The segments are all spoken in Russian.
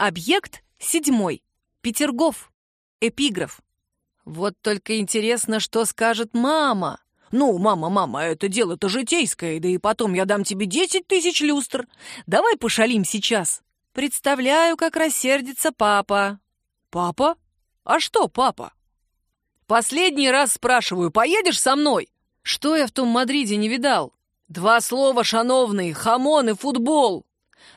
Объект седьмой. Петергоф. Эпиграф. Вот только интересно, что скажет мама. «Ну, мама, мама, это дело-то житейское, да и потом я дам тебе десять тысяч люстр. Давай пошалим сейчас». Представляю, как рассердится папа. «Папа? А что папа?» «Последний раз спрашиваю, поедешь со мной?» «Что я в том Мадриде не видал?» «Два слова, шановный, хамон и футбол!»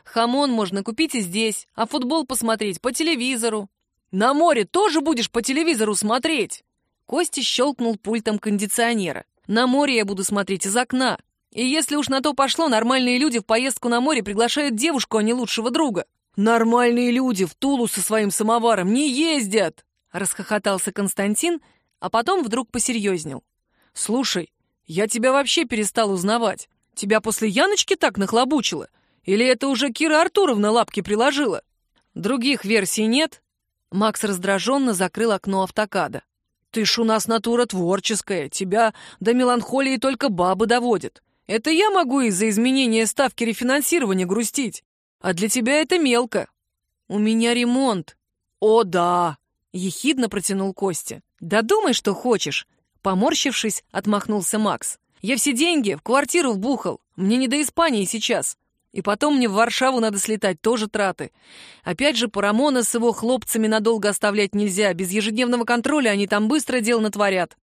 «Хамон можно купить и здесь, а футбол посмотреть по телевизору». «На море тоже будешь по телевизору смотреть?» Костя щелкнул пультом кондиционера. «На море я буду смотреть из окна. И если уж на то пошло, нормальные люди в поездку на море приглашают девушку, а не лучшего друга». «Нормальные люди в Тулу со своим самоваром не ездят!» Расхохотался Константин, а потом вдруг посерьезнел. «Слушай, я тебя вообще перестал узнавать. Тебя после Яночки так нахлобучило? Или это уже Кира Артуровна лапки приложила? Других версий нет?» Макс раздраженно закрыл окно автокада. «Ты ж у нас натура творческая, тебя до меланхолии только бабы доводят. Это я могу из-за изменения ставки рефинансирования грустить, а для тебя это мелко. У меня ремонт». «О, да!» — ехидно протянул Костя. «Да думай, что хочешь!» Поморщившись, отмахнулся Макс. «Я все деньги в квартиру вбухал. Мне не до Испании сейчас. И потом мне в Варшаву надо слетать, тоже траты. Опять же, Парамона с его хлопцами надолго оставлять нельзя. Без ежедневного контроля они там быстро дело натворят.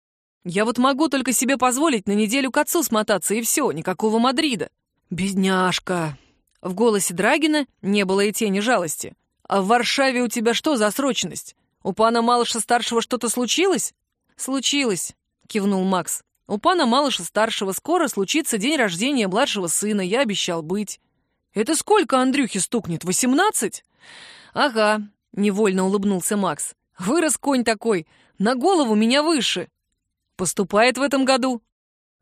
Я вот могу только себе позволить на неделю к отцу смотаться, и все, никакого Мадрида. Бедняжка!» В голосе Драгина не было и тени жалости. «А в Варшаве у тебя что за срочность? У пана Малыша-старшего что-то случилось?» «Случилось», — кивнул Макс. «У пана Малыша-старшего скоро случится день рождения младшего сына, я обещал быть». «Это сколько Андрюхе стукнет? Восемнадцать?» «Ага», — невольно улыбнулся Макс. «Вырос конь такой, на голову меня выше». «Поступает в этом году?»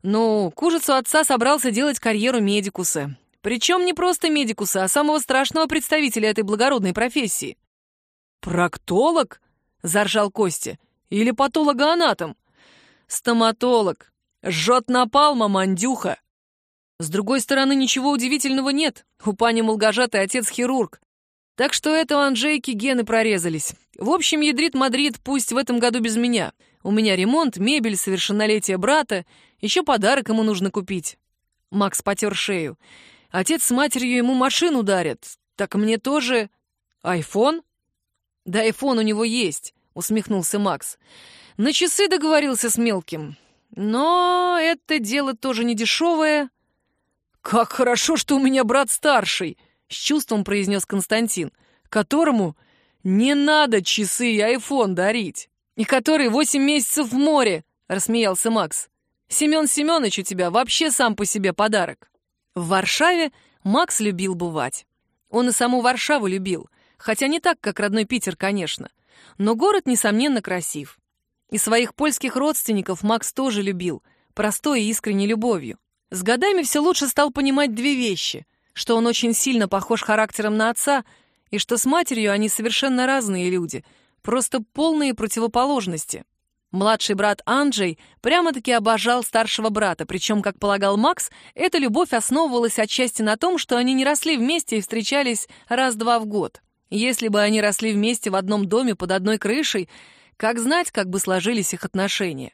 «Ну, к ужасу отца собрался делать карьеру медикуса. Причем не просто медикуса, а самого страшного представителя этой благородной профессии». «Проктолог?» — заржал Костя. «Или патологоанатом?» «Стоматолог. Жжет напалма, мандюха!» С другой стороны, ничего удивительного нет. У пани Молгожатой отец хирург. Так что это у Анжейки гены прорезались. В общем, ядрит Мадрид пусть в этом году без меня. У меня ремонт, мебель, совершеннолетие брата. Еще подарок ему нужно купить. Макс потер шею. Отец с матерью ему машину дарят. Так мне тоже... Айфон? Да, айфон у него есть, усмехнулся Макс. На часы договорился с мелким. Но это дело тоже не дешевое. «Как хорошо, что у меня брат старший!» — с чувством произнес Константин, которому не надо часы и айфон дарить, и который восемь месяцев в море, — рассмеялся Макс. Семен Семенович у тебя вообще сам по себе подарок. В Варшаве Макс любил бывать. Он и саму Варшаву любил, хотя не так, как родной Питер, конечно. Но город, несомненно, красив. И своих польских родственников Макс тоже любил, простой и искренней любовью. С годами все лучше стал понимать две вещи, что он очень сильно похож характером на отца, и что с матерью они совершенно разные люди, просто полные противоположности. Младший брат Анджей прямо-таки обожал старшего брата, причем, как полагал Макс, эта любовь основывалась отчасти на том, что они не росли вместе и встречались раз-два в год. Если бы они росли вместе в одном доме под одной крышей, как знать, как бы сложились их отношения.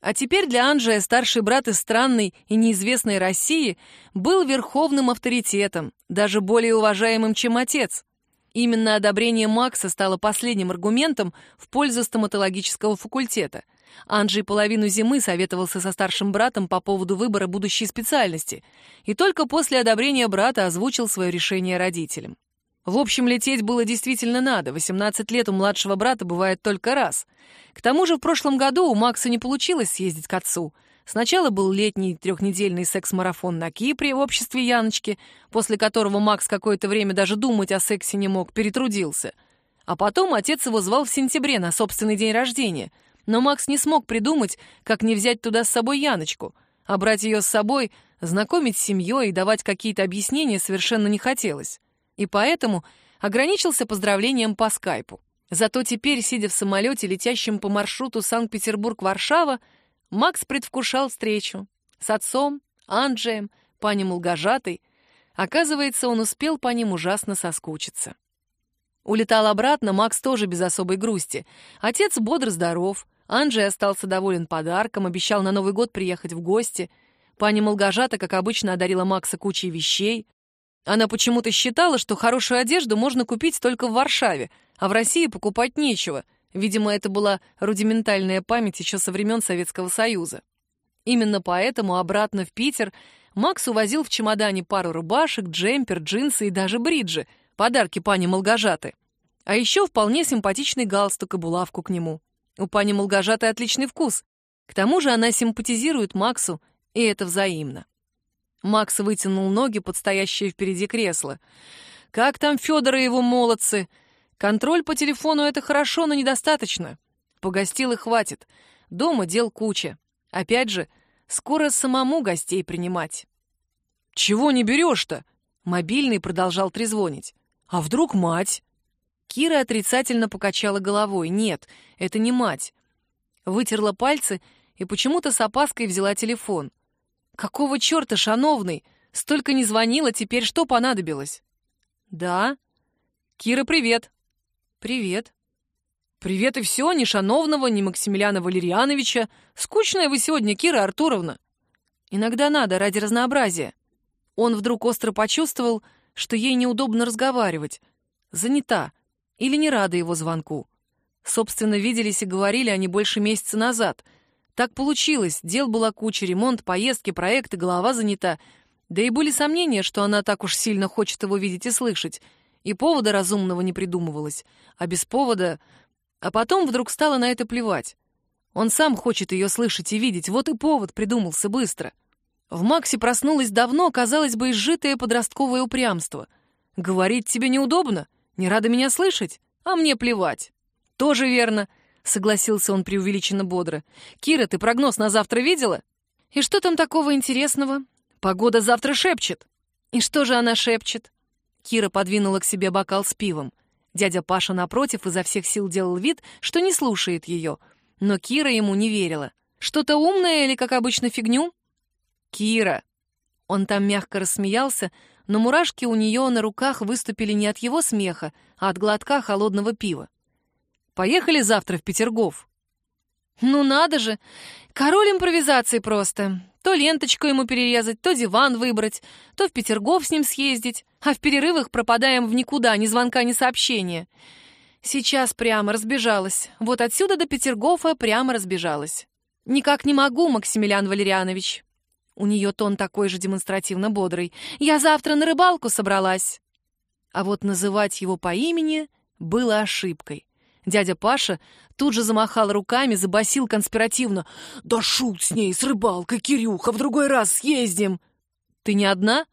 А теперь для Анджия старший брат из странной и неизвестной России был верховным авторитетом, даже более уважаемым, чем отец. Именно одобрение Макса стало последним аргументом в пользу стоматологического факультета. Анджей половину зимы советовался со старшим братом по поводу выбора будущей специальности, и только после одобрения брата озвучил свое решение родителям. В общем, лететь было действительно надо. 18 лет у младшего брата бывает только раз. К тому же в прошлом году у Макса не получилось съездить к отцу. Сначала был летний трехнедельный секс-марафон на Кипре в обществе Яночки, после которого Макс какое-то время даже думать о сексе не мог, перетрудился. А потом отец его звал в сентябре на собственный день рождения. Но Макс не смог придумать, как не взять туда с собой Яночку. А брать ее с собой, знакомить с семьей и давать какие-то объяснения совершенно не хотелось и поэтому ограничился поздравлением по скайпу. Зато теперь, сидя в самолете, летящем по маршруту Санкт-Петербург-Варшава, Макс предвкушал встречу с отцом, Анджеем, пани Мулгожатой. Оказывается, он успел по ним ужасно соскучиться. Улетал обратно Макс тоже без особой грусти. Отец бодр-здоров, Анджей остался доволен подарком, обещал на Новый год приехать в гости. Паня Молгожата, как обычно, одарила Макса кучей вещей. Она почему-то считала, что хорошую одежду можно купить только в Варшаве, а в России покупать нечего. Видимо, это была рудиментальная память еще со времен Советского Союза. Именно поэтому обратно в Питер Макс увозил в чемодане пару рубашек, джемпер, джинсы и даже бриджи, подарки пани Молгожаты. А еще вполне симпатичный галстук и булавку к нему. У пани Молгожаты отличный вкус. К тому же она симпатизирует Максу, и это взаимно. Макс вытянул ноги под стоящее впереди кресло. «Как там Федор и его молодцы? Контроль по телефону — это хорошо, но недостаточно. Погостил и хватит. Дома дел куча. Опять же, скоро самому гостей принимать». «Чего не берешь-то?» Мобильный продолжал трезвонить. «А вдруг мать?» Кира отрицательно покачала головой. «Нет, это не мать». Вытерла пальцы и почему-то с опаской взяла телефон. «Какого черта, шановный? Столько не звонила, теперь что понадобилось?» «Да». «Кира, привет». «Привет». «Привет и все, ни Шановного, ни Максимилиана Валерьяновича. Скучная вы сегодня, Кира Артуровна». «Иногда надо, ради разнообразия». Он вдруг остро почувствовал, что ей неудобно разговаривать. Занята или не рада его звонку. Собственно, виделись и говорили они больше месяца назад. Так получилось, дел была куча, ремонт, поездки, проекты, голова занята. Да и были сомнения, что она так уж сильно хочет его видеть и слышать. И повода разумного не придумывалось. А без повода... А потом вдруг стало на это плевать. Он сам хочет ее слышать и видеть, вот и повод придумался быстро. В Максе проснулось давно, казалось бы, изжитое подростковое упрямство. «Говорить тебе неудобно? Не рада меня слышать? А мне плевать». «Тоже верно», — согласился он преувеличенно бодро. «Кира, ты прогноз на завтра видела?» «И что там такого интересного?» «Погода завтра шепчет». «И что же она шепчет?» Кира подвинула к себе бокал с пивом. Дядя Паша, напротив, изо всех сил делал вид, что не слушает ее. Но Кира ему не верила. «Что-то умное или, как обычно, фигню?» «Кира!» Он там мягко рассмеялся, но мурашки у нее на руках выступили не от его смеха, а от глотка холодного пива. «Поехали завтра в Петергоф». «Ну надо же! Король импровизации просто. То ленточку ему перерезать, то диван выбрать, то в Петергоф с ним съездить, а в перерывах пропадаем в никуда, ни звонка, ни сообщения. Сейчас прямо разбежалась. Вот отсюда до Петергофа прямо разбежалась. Никак не могу, Максимилиан Валерианович. У нее тон такой же демонстративно бодрый. «Я завтра на рыбалку собралась». А вот называть его по имени было ошибкой. Дядя Паша тут же замахал руками, забасил конспиративно. «Да шут с ней, с рыбалкой, Кирюха, в другой раз съездим!» «Ты не одна?»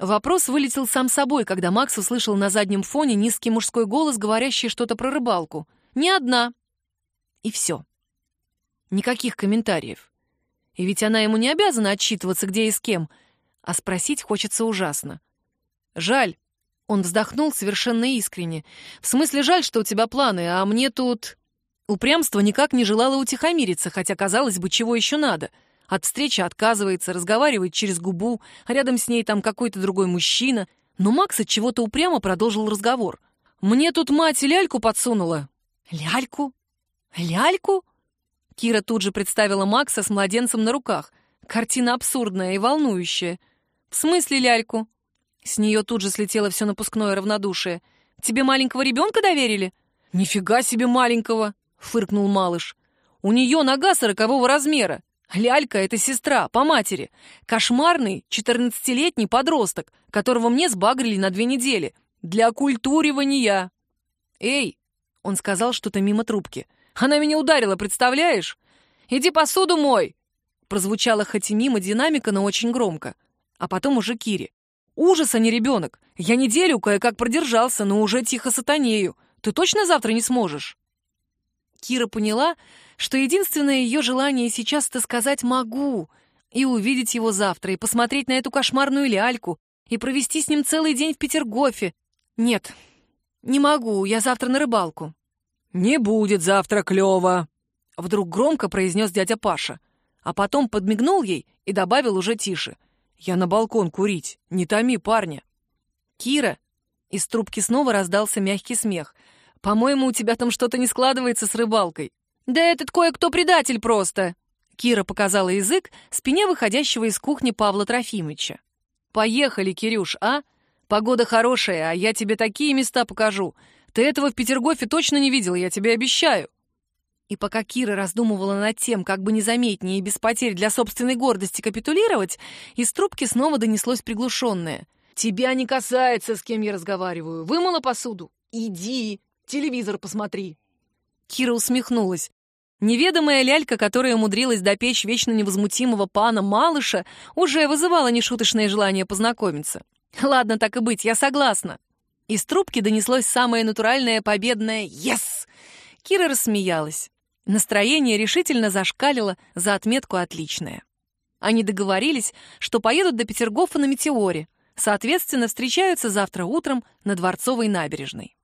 Вопрос вылетел сам собой, когда Макс услышал на заднем фоне низкий мужской голос, говорящий что-то про рыбалку. «Не одна!» И все. Никаких комментариев. И ведь она ему не обязана отчитываться, где и с кем, а спросить хочется ужасно. «Жаль». Он вздохнул совершенно искренне. «В смысле, жаль, что у тебя планы, а мне тут...» Упрямство никак не желало утихомириться, хотя, казалось бы, чего еще надо. От встречи отказывается, разговаривает через губу, а рядом с ней там какой-то другой мужчина. Но Макс от чего-то упрямо продолжил разговор. «Мне тут мать ляльку подсунула». «Ляльку? Ляльку?» Кира тут же представила Макса с младенцем на руках. Картина абсурдная и волнующая. «В смысле ляльку?» С нее тут же слетело все напускное равнодушие. «Тебе маленького ребенка доверили?» «Нифига себе маленького!» — фыркнул малыш. «У нее нога сорокового размера. Лялька — это сестра, по матери. Кошмарный, четырнадцатилетний подросток, которого мне сбагрили на две недели. Для оккультуривания». «Эй!» — он сказал что-то мимо трубки — она меня ударила, представляешь? Иди посуду мой!» Прозвучало хоть и мимо динамика, но очень громко. А потом уже Кире. «Ужас, а не ребенок! Я неделю кое-как продержался, но уже тихо сатанею. Ты точно завтра не сможешь?» Кира поняла, что единственное ее желание сейчас — это сказать «могу», и увидеть его завтра, и посмотреть на эту кошмарную ляльку, и провести с ним целый день в Петергофе. Нет, не могу, я завтра на рыбалку. «Не будет завтра клёво!» Вдруг громко произнес дядя Паша, а потом подмигнул ей и добавил уже тише. «Я на балкон курить, не томи парня!» «Кира, Из трубки снова раздался мягкий смех. «По-моему, у тебя там что-то не складывается с рыбалкой». «Да этот кое-кто предатель просто!» Кира показала язык спине выходящего из кухни Павла Трофимовича. «Поехали, Кирюш, а? Погода хорошая, а я тебе такие места покажу. Ты этого в Петергофе точно не видел, я тебе обещаю». И пока Кира раздумывала над тем, как бы незаметнее и без потерь для собственной гордости капитулировать, из трубки снова донеслось приглушенное. «Тебя не касается, с кем я разговариваю. Вымыла посуду? Иди, телевизор посмотри». Кира усмехнулась. Неведомая лялька, которая умудрилась допечь вечно невозмутимого пана Малыша, уже вызывала нешуточное желание познакомиться. «Ладно, так и быть, я согласна». Из трубки донеслось самое натуральное победное «Yes!». Кира рассмеялась. Настроение решительно зашкалило за отметку «отличное». Они договорились, что поедут до Петергофа на «Метеоре», соответственно, встречаются завтра утром на Дворцовой набережной.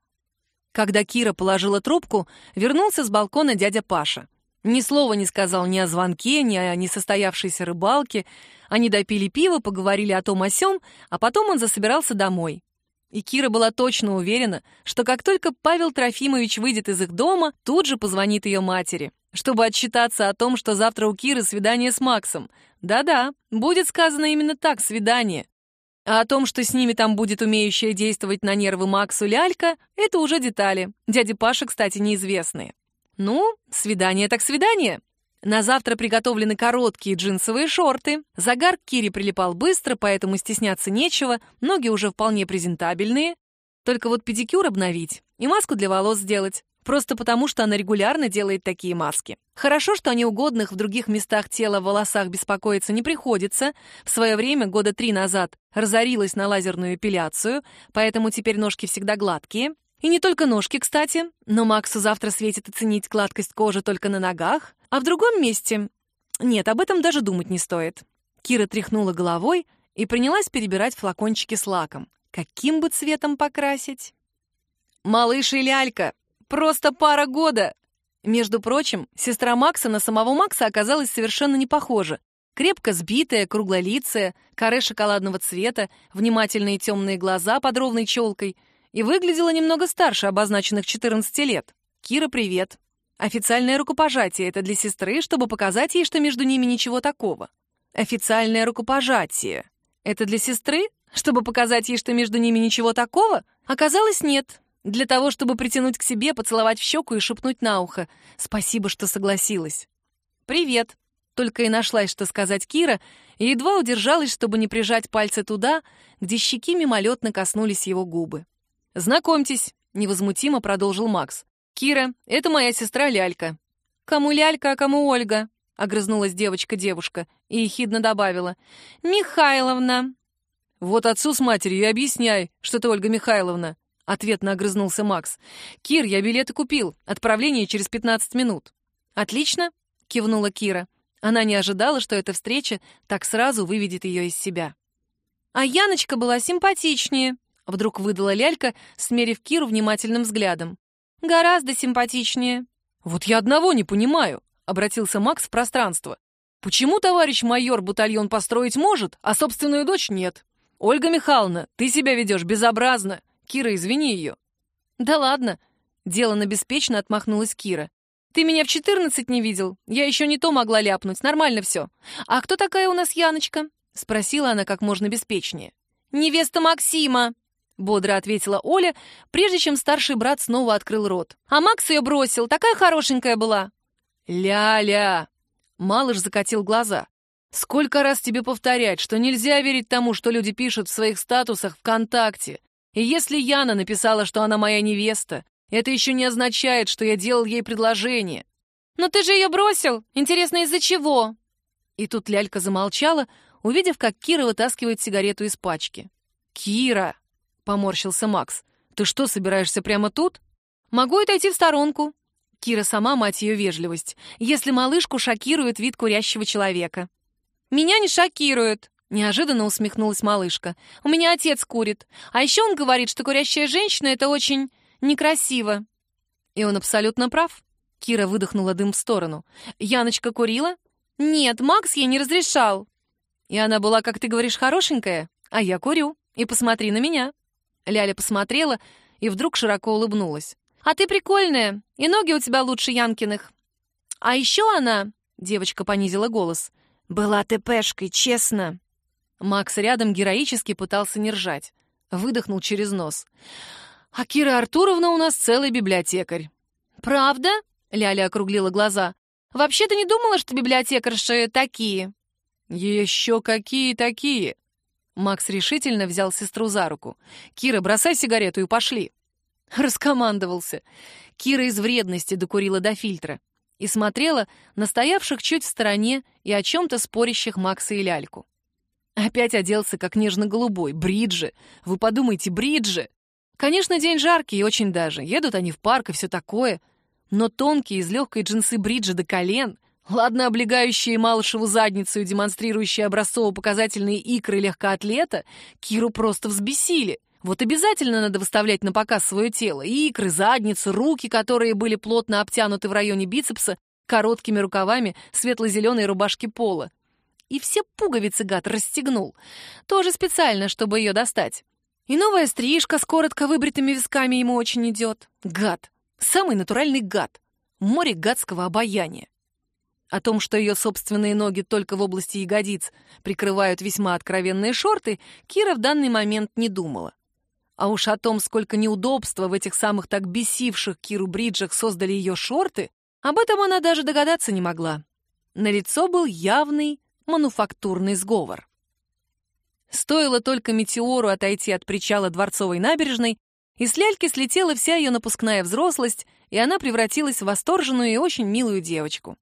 Когда Кира положила трубку, вернулся с балкона дядя Паша. Ни слова не сказал ни о звонке, ни о несостоявшейся рыбалке. Они допили пиво, поговорили о том о сём, а потом он засобирался домой. И Кира была точно уверена, что как только Павел Трофимович выйдет из их дома, тут же позвонит ее матери, чтобы отчитаться о том, что завтра у Киры свидание с Максом. Да-да, будет сказано именно так, свидание. А о том, что с ними там будет умеющая действовать на нервы Максу лялька, это уже детали. Дяде Паше, кстати, неизвестные. Ну, свидание так свидание. На завтра приготовлены короткие джинсовые шорты. Загар к Кире прилипал быстро, поэтому стесняться нечего, ноги уже вполне презентабельные. Только вот педикюр обновить и маску для волос сделать. Просто потому, что она регулярно делает такие маски. Хорошо, что о неугодных в других местах тела в волосах беспокоиться не приходится. В свое время, года три назад, разорилась на лазерную эпиляцию, поэтому теперь ножки всегда гладкие. И не только ножки, кстати, но Максу завтра светит оценить гладкость кожи только на ногах, а в другом месте... Нет, об этом даже думать не стоит. Кира тряхнула головой и принялась перебирать флакончики с лаком. Каким бы цветом покрасить? «Малыш и лялька! Просто пара года!» Между прочим, сестра Макса на самого Макса оказалась совершенно не похожа. Крепко сбитая, круглолицая, коре шоколадного цвета, внимательные темные глаза под ровной челкой — и выглядела немного старше обозначенных 14 лет. «Кира, привет!» Официальное рукопожатие — это для сестры, чтобы показать ей, что между ними ничего такого. Официальное рукопожатие — это для сестры, чтобы показать ей, что между ними ничего такого? Оказалось, нет. Для того, чтобы притянуть к себе, поцеловать в щеку и шепнуть на ухо. Спасибо, что согласилась. «Привет!» Только и нашлась, что сказать Кира, и едва удержалась, чтобы не прижать пальцы туда, где щеки мимолетно коснулись его губы. «Знакомьтесь», — невозмутимо продолжил Макс. «Кира, это моя сестра Лялька». «Кому Лялька, а кому Ольга?» — огрызнулась девочка-девушка и ехидно добавила. «Михайловна». «Вот отцу с матерью и объясняй, что ты Ольга Михайловна», — ответно огрызнулся Макс. «Кир, я билеты купил. Отправление через 15 минут». «Отлично», — кивнула Кира. Она не ожидала, что эта встреча так сразу выведет ее из себя. «А Яночка была симпатичнее», Вдруг выдала лялька, смерив Киру внимательным взглядом. «Гораздо симпатичнее». «Вот я одного не понимаю», — обратился Макс в пространство. «Почему товарищ майор батальон построить может, а собственную дочь нет? Ольга Михайловна, ты себя ведешь безобразно. Кира, извини ее». «Да ладно», — делано беспечно отмахнулась Кира. «Ты меня в четырнадцать не видел. Я еще не то могла ляпнуть. Нормально все. А кто такая у нас Яночка?» — спросила она как можно беспечнее. «Невеста Максима», бодро ответила Оля, прежде чем старший брат снова открыл рот. А Макс ее бросил, такая хорошенькая была. Ля-ля. Малыш закатил глаза. Сколько раз тебе повторять, что нельзя верить тому, что люди пишут в своих статусах ВКонтакте. И если Яна написала, что она моя невеста, это еще не означает, что я делал ей предложение. Но ты же ее бросил. Интересно, из-за чего? И тут лялька замолчала, увидев, как Кира вытаскивает сигарету из пачки. «Кира!» Поморщился Макс. «Ты что, собираешься прямо тут?» «Могу отойти в сторонку». Кира сама мать ее вежливость, если малышку шокирует вид курящего человека. «Меня не шокирует», — неожиданно усмехнулась малышка. «У меня отец курит. А еще он говорит, что курящая женщина — это очень некрасиво». И он абсолютно прав. Кира выдохнула дым в сторону. «Яночка курила?» «Нет, Макс ей не разрешал». «И она была, как ты говоришь, хорошенькая? А я курю. И посмотри на меня». Ляля посмотрела и вдруг широко улыбнулась. «А ты прикольная, и ноги у тебя лучше Янкиных. А еще она...» — девочка понизила голос. «Была ТПшкой, честно». Макс рядом героически пытался не ржать. Выдохнул через нос. «А Кира Артуровна у нас целый библиотекарь». «Правда?» — Ляля округлила глаза. «Вообще-то не думала, что библиотекарши такие». «Еще какие такие?» Макс решительно взял сестру за руку. «Кира, бросай сигарету и пошли!» Раскомандовался. Кира из вредности докурила до фильтра и смотрела на стоявших чуть в стороне и о чем-то спорящих Макса и Ляльку. Опять оделся как нежно-голубой. Бриджи. Вы подумайте, бриджи. Конечно, день жаркий и очень даже. Едут они в парк и все такое. Но тонкие из легкой джинсы бриджи до колен — Ладно, облегающие Малышеву задницу и демонстрирующие образцово-показательные икры легкоатлета Киру просто взбесили. Вот обязательно надо выставлять на показ свое тело. Икры, задницу, руки, которые были плотно обтянуты в районе бицепса, короткими рукавами светло-зеленой рубашки пола. И все пуговицы гад расстегнул. Тоже специально, чтобы ее достать. И новая стрижка с коротко выбритыми висками ему очень идет. Гад. Самый натуральный гад. Море гадского обаяния. О том, что ее собственные ноги только в области ягодиц прикрывают весьма откровенные шорты, Кира в данный момент не думала. А уж о том, сколько неудобства в этих самых так бесивших Киру бриджах создали ее шорты, об этом она даже догадаться не могла. На лицо был явный мануфактурный сговор. Стоило только метеору отойти от причала Дворцовой набережной, и с ляльки слетела вся ее напускная взрослость, и она превратилась в восторженную и очень милую девочку.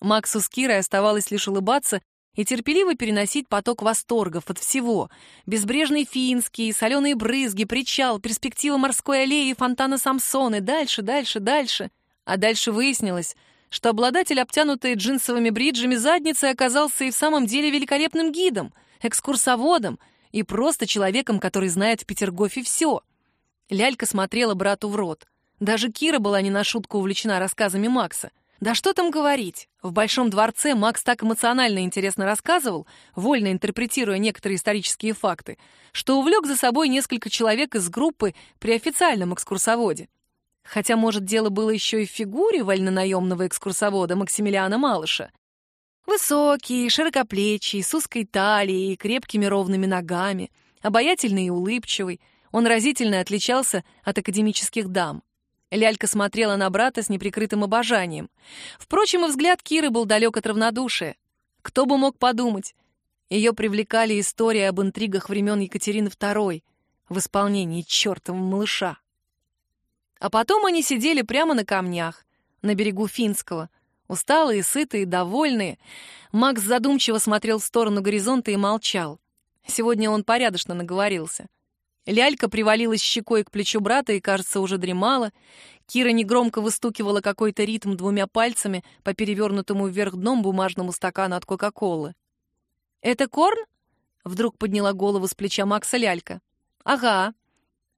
Максу с Кирой оставалось лишь улыбаться и терпеливо переносить поток восторгов от всего. Безбрежный финский, соленые брызги, причал, перспектива морской аллеи, фонтана Самсоны, дальше, дальше, дальше. А дальше выяснилось, что обладатель обтянутой джинсовыми бриджами задницы оказался и в самом деле великолепным гидом, экскурсоводом и просто человеком, который знает в Петергофе все. Лялька смотрела брату в рот. Даже Кира была не на шутку увлечена рассказами Макса — да что там говорить? В Большом дворце Макс так эмоционально интересно рассказывал, вольно интерпретируя некоторые исторические факты, что увлек за собой несколько человек из группы при официальном экскурсоводе. Хотя, может, дело было еще и в фигуре вольнонаемного экскурсовода Максимилиана Малыша. Высокий, широкоплечий, с узкой талией и крепкими ровными ногами, обаятельный и улыбчивый, он разительно отличался от академических дам. Лялька смотрела на брата с неприкрытым обожанием. Впрочем, и взгляд Киры был далек от равнодушия. Кто бы мог подумать? Ее привлекали истории об интригах времен Екатерины II в исполнении чертова малыша. А потом они сидели прямо на камнях, на берегу Финского, усталые, сытые, довольные. Макс задумчиво смотрел в сторону горизонта и молчал. Сегодня он порядочно наговорился. Лялька привалилась щекой к плечу брата и, кажется, уже дремала. Кира негромко выстукивала какой-то ритм двумя пальцами по перевернутому вверх дном бумажному стакану от Кока-Колы. «Это корн?» — вдруг подняла голову с плеча Макса Лялька. «Ага».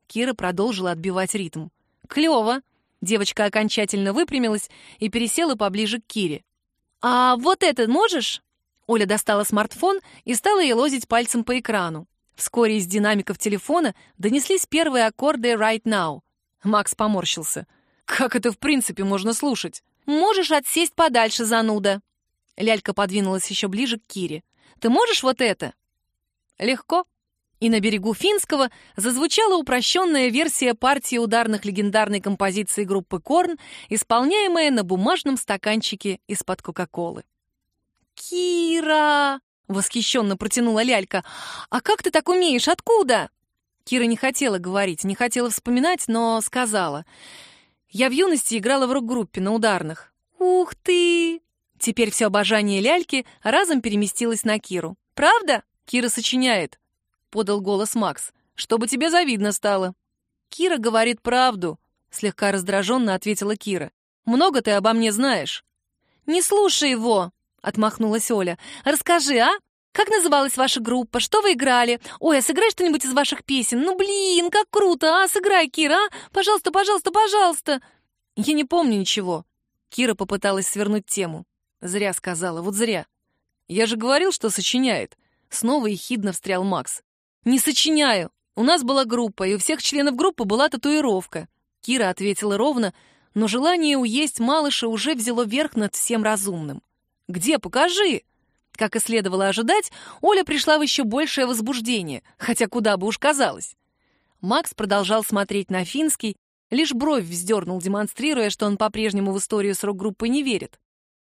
Кира продолжила отбивать ритм. «Клёво!» Девочка окончательно выпрямилась и пересела поближе к Кире. «А вот это можешь?» Оля достала смартфон и стала елозить пальцем по экрану. Вскоре из динамиков телефона донеслись первые аккорды «Right Now». Макс поморщился. «Как это в принципе можно слушать?» «Можешь отсесть подальше, зануда». Лялька подвинулась еще ближе к Кире. «Ты можешь вот это?» «Легко». И на берегу Финского зазвучала упрощенная версия партии ударных легендарной композиции группы «Корн», исполняемая на бумажном стаканчике из-под Кока-Колы. «Кира!» Восхищенно протянула лялька. «А как ты так умеешь? Откуда?» Кира не хотела говорить, не хотела вспоминать, но сказала. «Я в юности играла в рок-группе на ударных». «Ух ты!» Теперь все обожание ляльки разом переместилось на Киру. «Правда?» «Кира сочиняет», — подал голос Макс. «Чтобы тебе завидно стало». «Кира говорит правду», — слегка раздраженно ответила Кира. «Много ты обо мне знаешь». «Не слушай его», — отмахнулась Оля. «Расскажи, а? Как называлась ваша группа? Что вы играли? Ой, а сыграй что-нибудь из ваших песен. Ну, блин, как круто, а? Сыграй, Кира, а? Пожалуйста, пожалуйста, пожалуйста!» «Я не помню ничего». Кира попыталась свернуть тему. Зря сказала, вот зря. «Я же говорил, что сочиняет». Снова ехидно встрял Макс. «Не сочиняю!» — У нас была группа, и у всех членов группы была татуировка. Кира ответила ровно, но желание уесть малыша уже взяло верх над всем разумным. «Где? Покажи!» Как и следовало ожидать, Оля пришла в еще большее возбуждение, хотя куда бы уж казалось. Макс продолжал смотреть на финский, лишь бровь вздернул, демонстрируя, что он по-прежнему в историю с рок-группой не верит.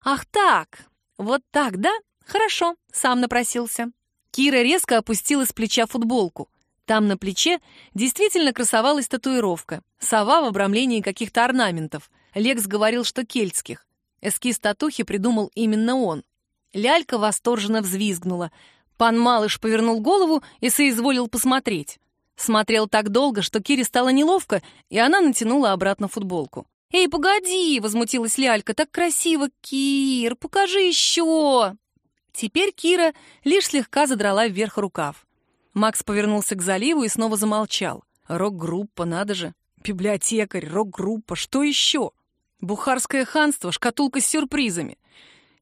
«Ах так! Вот так, да? Хорошо, сам напросился». Кира резко опустила с плеча футболку. Там на плече действительно красовалась татуировка. Сова в обрамлении каких-то орнаментов. Лекс говорил, что кельтских. Эскиз татухи придумал именно он. Лялька восторженно взвизгнула. Пан Малыш повернул голову и соизволил посмотреть. Смотрел так долго, что Кире стало неловко, и она натянула обратно футболку. «Эй, погоди!» — возмутилась Лялька. «Так красиво, Кир! Покажи еще!» Теперь Кира лишь слегка задрала вверх рукав. Макс повернулся к заливу и снова замолчал. Рок-группа, надо же. Библиотекарь, рок-группа, что еще? Бухарское ханство, шкатулка с сюрпризами.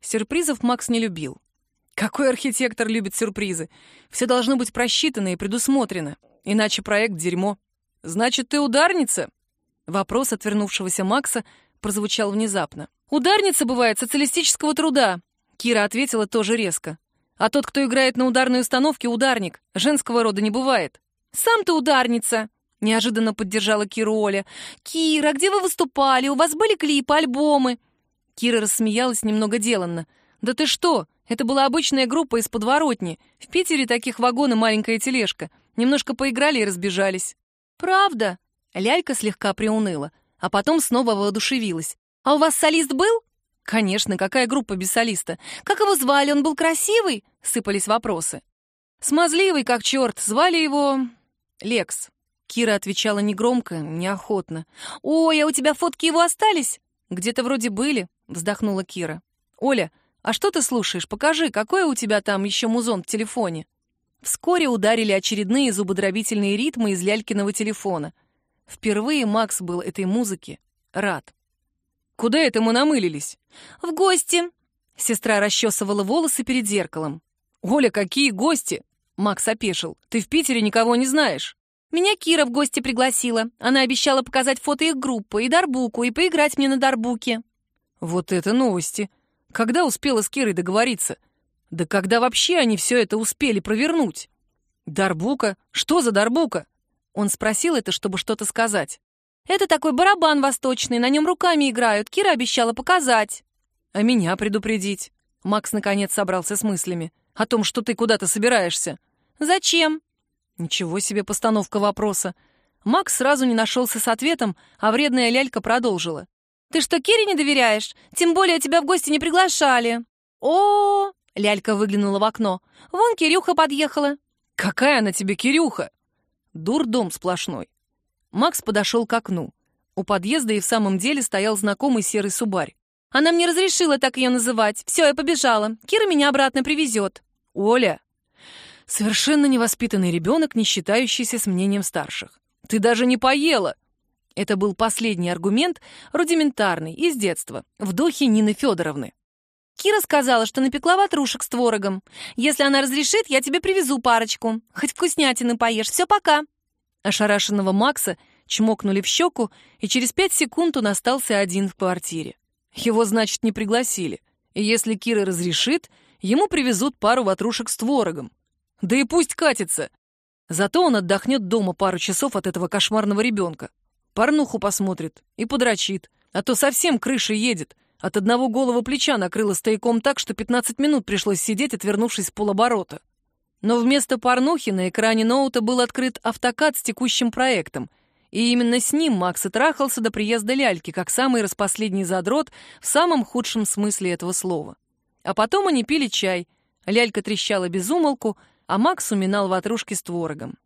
Сюрпризов Макс не любил. Какой архитектор любит сюрпризы? Все должно быть просчитано и предусмотрено. Иначе проект — дерьмо. Значит, ты ударница? Вопрос отвернувшегося Макса прозвучал внезапно. «Ударница бывает социалистического труда», — Кира ответила тоже резко. «А тот, кто играет на ударной установке, ударник. Женского рода не бывает». «Сам ты ударница», — неожиданно поддержала Киру Оля. «Кира, где вы выступали? У вас были клипы, альбомы?» Кира рассмеялась немного деланно. «Да ты что? Это была обычная группа из подворотни. В Питере таких вагон и маленькая тележка. Немножко поиграли и разбежались». «Правда?» Лялька слегка приуныла, а потом снова воодушевилась. «А у вас солист был?» «Конечно, какая группа без солиста? Как его звали? Он был красивый?» — сыпались вопросы. «Смазливый, как черт. Звали его... Лекс». Кира отвечала негромко, неохотно. «Ой, а у тебя фотки его остались?» «Где-то вроде были», — вздохнула Кира. «Оля, а что ты слушаешь? Покажи, какой у тебя там еще музон в телефоне?» Вскоре ударили очередные зубодробительные ритмы из лялькиного телефона. Впервые Макс был этой музыке рад. «Куда это мы намылились?» «В гости!» Сестра расчесывала волосы перед зеркалом. «Оля, какие гости?» Макс опешил. «Ты в Питере никого не знаешь». «Меня Кира в гости пригласила. Она обещала показать фото их группы и дарбуку, и поиграть мне на дарбуке». «Вот это новости! Когда успела с Кирой договориться? Да когда вообще они все это успели провернуть? Дарбука? Что за дарбука? Он спросил это, чтобы что-то сказать. Это такой барабан восточный, на нем руками играют. Кира обещала показать. А меня предупредить. Макс наконец собрался с мыслями. О том, что ты куда-то собираешься. Зачем? Ничего себе постановка вопроса. Макс сразу не нашелся с ответом, а вредная лялька продолжила. Ты что, Кире не доверяешь? Тем более тебя в гости не приглашали. О, -о, -о лялька выглянула в окно. Вон Кирюха подъехала. Какая она тебе Кирюха? Дурдом сплошной. Макс подошел к окну. У подъезда и в самом деле стоял знакомый серый субарь. Она мне разрешила так ее называть. Все, я побежала. Кира меня обратно привезет. Оля. Совершенно невоспитанный ребенок, не считающийся с мнением старших. Ты даже не поела. Это был последний аргумент, рудиментарный, из детства, в духе Нины Федоровны. Кира сказала, что напекла ватрушек с творогом. Если она разрешит, я тебе привезу парочку. Хоть вкуснятины поешь. Все, пока. Ошарашенного Макса чмокнули в щеку, и через пять секунд он остался один в квартире. Его, значит, не пригласили. И если Кира разрешит, ему привезут пару ватрушек с творогом. Да и пусть катится. Зато он отдохнет дома пару часов от этого кошмарного ребенка порнуху посмотрит и подрочит, а то совсем крыша едет. От одного голого плеча накрыло стояком так, что 15 минут пришлось сидеть, отвернувшись в полоборота. Но вместо порнухи на экране ноута был открыт автокад с текущим проектом, и именно с ним Макс и трахался до приезда ляльки, как самый распоследний задрот в самом худшем смысле этого слова. А потом они пили чай, лялька трещала без умолку, а Макс уминал ватрушки с творогом.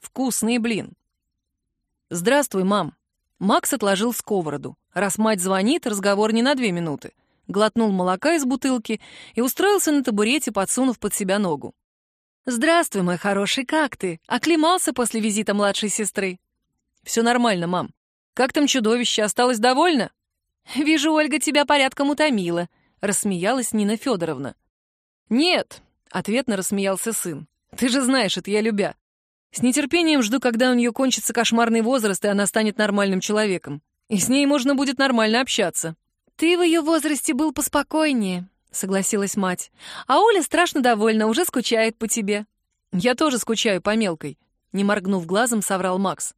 Вкусный блин. «Здравствуй, мам». Макс отложил сковороду. Раз мать звонит, разговор не на две минуты. Глотнул молока из бутылки и устроился на табурете, подсунув под себя ногу. «Здравствуй, мой хороший, как ты? Оклемался после визита младшей сестры?» «Все нормально, мам. Как там чудовище? Осталось довольна?» «Вижу, Ольга тебя порядком утомила», — рассмеялась Нина Федоровна. «Нет», — ответно рассмеялся сын. «Ты же знаешь, это я любя. С нетерпением жду, когда у нее кончится кошмарный возраст, и она станет нормальным человеком. И с ней можно будет нормально общаться. «Ты в ее возрасте был поспокойнее», — согласилась мать. «А Оля страшно довольна, уже скучает по тебе». «Я тоже скучаю по мелкой», — не моргнув глазом, соврал Макс.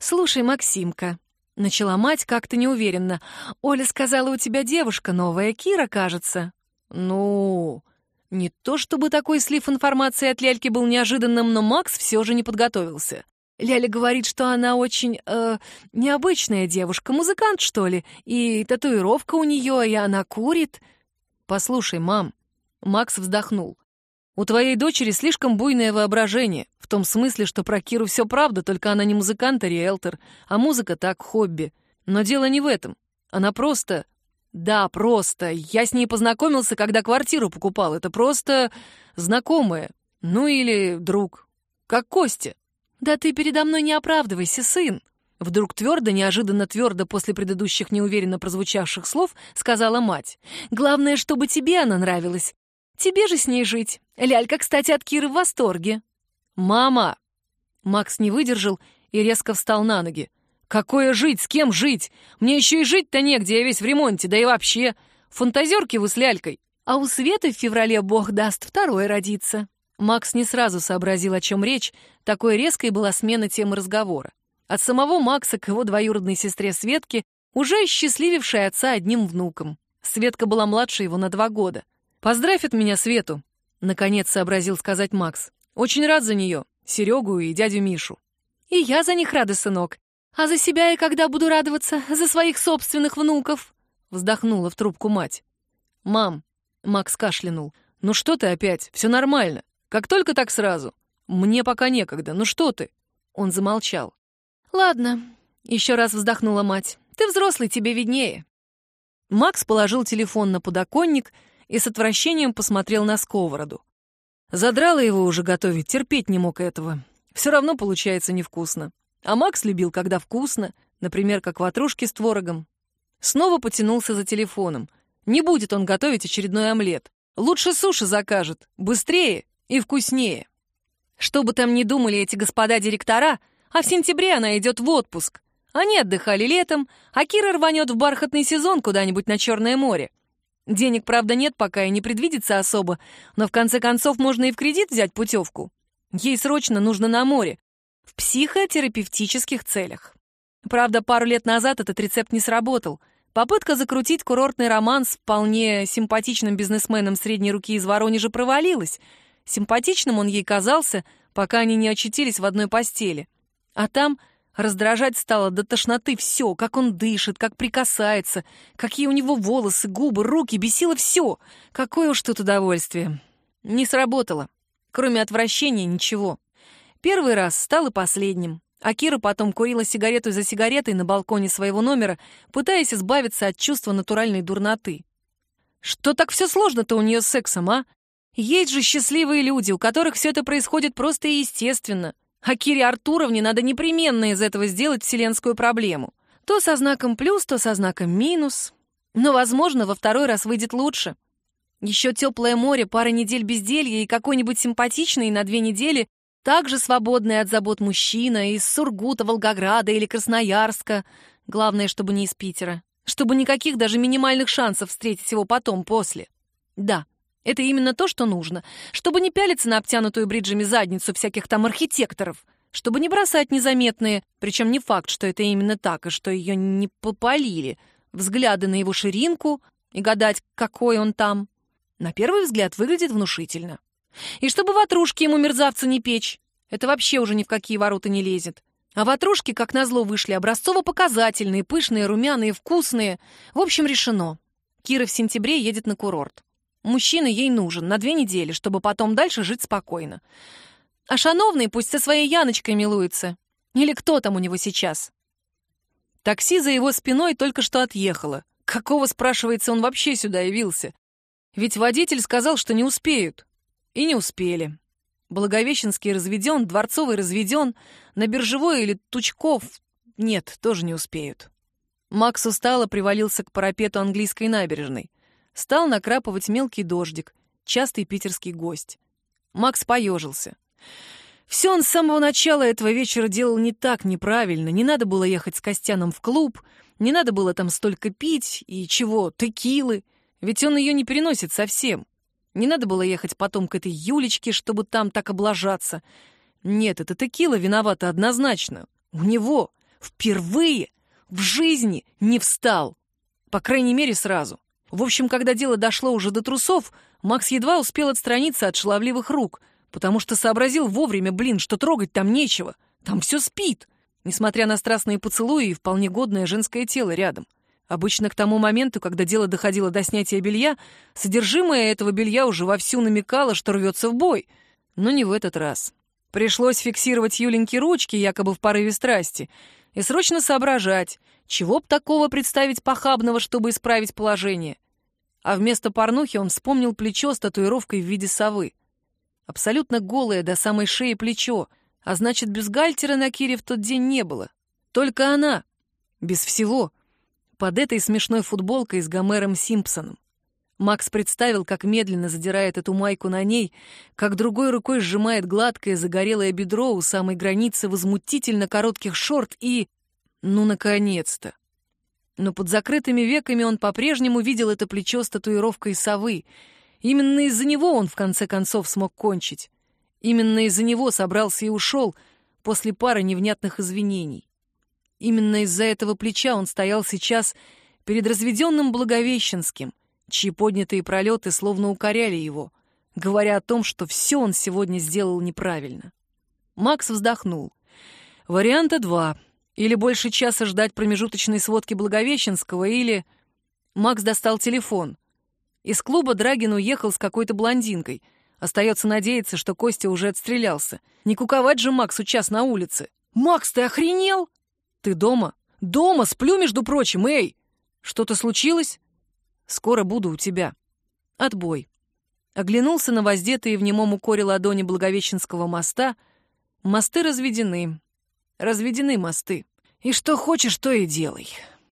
«Слушай, Максимка», — начала мать как-то неуверенно. «Оля сказала, у тебя девушка новая, Кира, кажется». «Ну...» Не то чтобы такой слив информации от Ляльки был неожиданным, но Макс все же не подготовился. Ляля говорит, что она очень, э, необычная девушка, музыкант, что ли, и татуировка у нее, и она курит. Послушай, мам, Макс вздохнул. У твоей дочери слишком буйное воображение, в том смысле, что про Киру все правда, только она не музыкант, а риэлтор, а музыка так, хобби. Но дело не в этом. Она просто «Да, просто. Я с ней познакомился, когда квартиру покупал. Это просто знакомая. Ну или друг. Как Костя». «Да ты передо мной не оправдывайся, сын!» Вдруг твердо, неожиданно твердо после предыдущих неуверенно прозвучавших слов сказала мать. «Главное, чтобы тебе она нравилась. Тебе же с ней жить. Лялька, кстати, от Киры в восторге». «Мама!» Макс не выдержал и резко встал на ноги. «Какое жить? С кем жить? Мне еще и жить-то негде, я весь в ремонте, да и вообще. Фантазерки вы с лялькой». А у Светы в феврале бог даст второе родиться. Макс не сразу сообразил, о чем речь, такой резкой была смена темы разговора. От самого Макса к его двоюродной сестре Светке, уже счастливившей отца одним внуком. Светка была младше его на два года. «Поздравь от меня Свету», — наконец сообразил сказать Макс. «Очень рад за нее, Серегу и дядю Мишу». «И я за них рада, сынок. А за себя я когда буду радоваться? За своих собственных внуков?» Вздохнула в трубку мать. «Мам», — Макс кашлянул, — «ну что ты опять? Все нормально. Как только так сразу. Мне пока некогда. Ну что ты?» Он замолчал. «Ладно», — еще раз вздохнула мать. «Ты взрослый, тебе виднее». Макс положил телефон на подоконник и с отвращением посмотрел на сковороду. Задрало его уже готовить, терпеть не мог этого. Все равно получается невкусно. А Макс любил, когда вкусно, например, как ватрушки с творогом. Снова потянулся за телефоном. Не будет он готовить очередной омлет. Лучше суши закажет. Быстрее и вкуснее. Что бы там ни думали эти господа директора, а в сентябре она идет в отпуск. Они отдыхали летом, а Кира рванет в бархатный сезон куда-нибудь на Черное море. Денег, правда, нет пока и не предвидится особо, но в конце концов можно и в кредит взять путевку. Ей срочно нужно на море, в психотерапевтических целях. Правда, пару лет назад этот рецепт не сработал. Попытка закрутить курортный роман с вполне симпатичным бизнесменом средней руки из Воронежа провалилась. Симпатичным он ей казался, пока они не очутились в одной постели. А там раздражать стало до тошноты все, как он дышит, как прикасается, какие у него волосы, губы, руки, бесило все. Какое уж тут удовольствие. Не сработало. Кроме отвращения ничего. Первый раз стал и последним. А Кира потом курила сигарету за сигаретой на балконе своего номера, пытаясь избавиться от чувства натуральной дурноты. Что так все сложно-то у нее с сексом, а? Есть же счастливые люди, у которых все это происходит просто и естественно. А Кире Артуровне надо непременно из этого сделать вселенскую проблему. То со знаком плюс, то со знаком минус. Но, возможно, во второй раз выйдет лучше. Еще теплое море, пара недель безделья и какой-нибудь симпатичный на две недели также свободный от забот мужчина из Сургута, Волгограда или Красноярска. Главное, чтобы не из Питера. Чтобы никаких даже минимальных шансов встретить его потом, после. Да, это именно то, что нужно. Чтобы не пялиться на обтянутую бриджами задницу всяких там архитекторов. Чтобы не бросать незаметные, причем не факт, что это именно так, и что ее не попалили, взгляды на его ширинку и гадать, какой он там. На первый взгляд выглядит внушительно. И чтобы ватрушки ему мерзавца не печь. Это вообще уже ни в какие ворота не лезет. А ватрушки, как назло, вышли образцово-показательные, пышные, румяные, вкусные. В общем, решено. Кира в сентябре едет на курорт. Мужчина ей нужен на две недели, чтобы потом дальше жить спокойно. А шановный пусть со своей Яночкой милуется. Или кто там у него сейчас? Такси за его спиной только что отъехало. Какого, спрашивается, он вообще сюда явился? Ведь водитель сказал, что не успеют. И не успели. Благовещенский разведен, Дворцовый разведен, на Биржевой или Тучков нет, тоже не успеют. Макс устало привалился к парапету английской набережной. Стал накрапывать мелкий дождик, частый питерский гость. Макс поежился. Все он с самого начала этого вечера делал не так, неправильно. Не надо было ехать с Костяном в клуб, не надо было там столько пить и чего, текилы. Ведь он ее не переносит совсем. Не надо было ехать потом к этой Юлечке, чтобы там так облажаться. Нет, это текила виновата однозначно. У него впервые в жизни не встал. По крайней мере, сразу. В общем, когда дело дошло уже до трусов, Макс едва успел отстраниться от шаловливых рук, потому что сообразил вовремя, блин, что трогать там нечего. Там все спит, несмотря на страстные поцелуи и вполне годное женское тело рядом. Обычно к тому моменту, когда дело доходило до снятия белья, содержимое этого белья уже вовсю намекало, что рвется в бой. Но не в этот раз. Пришлось фиксировать Юленьки ручки, якобы в порыве страсти, и срочно соображать, чего б такого представить похабного, чтобы исправить положение. А вместо порнухи он вспомнил плечо с татуировкой в виде совы. Абсолютно голое до самой шеи плечо, а значит, бюстгальтера на Кире в тот день не было. Только она, без всего, под этой смешной футболкой с Гомером Симпсоном. Макс представил, как медленно задирает эту майку на ней, как другой рукой сжимает гладкое загорелое бедро у самой границы возмутительно коротких шорт и... Ну, наконец-то! Но под закрытыми веками он по-прежнему видел это плечо с татуировкой совы. Именно из-за него он, в конце концов, смог кончить. Именно из-за него собрался и ушел после пары невнятных извинений. Именно из-за этого плеча он стоял сейчас перед разведенным Благовещенским — чьи поднятые пролеты словно укоряли его, говоря о том, что все он сегодня сделал неправильно. Макс вздохнул. Варианта два. Или больше часа ждать промежуточной сводки Благовещенского, или... Макс достал телефон. Из клуба Драгин уехал с какой-то блондинкой. Остается надеяться, что Костя уже отстрелялся. Не куковать же Максу час на улице. «Макс, ты охренел?» «Ты дома?» «Дома, сплю, между прочим, эй!» «Что-то случилось?» Скоро буду у тебя. Отбой. Оглянулся на воздетые в немом укоре ладони Благовещенского моста. Мосты разведены. Разведены мосты. И что хочешь, то и делай.